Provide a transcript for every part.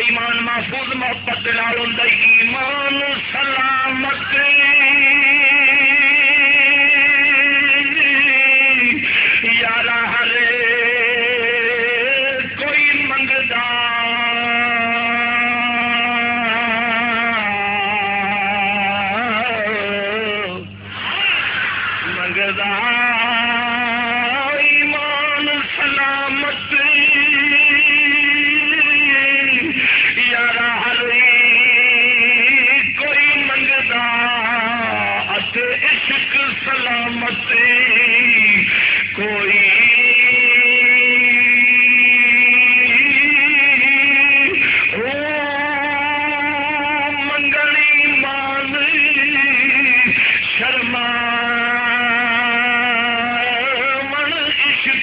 ایمان محفوظ محبت نال ہوں ایمان سلامت یار ہر کوئی منگتا منگتا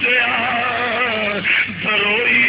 دیا دروئی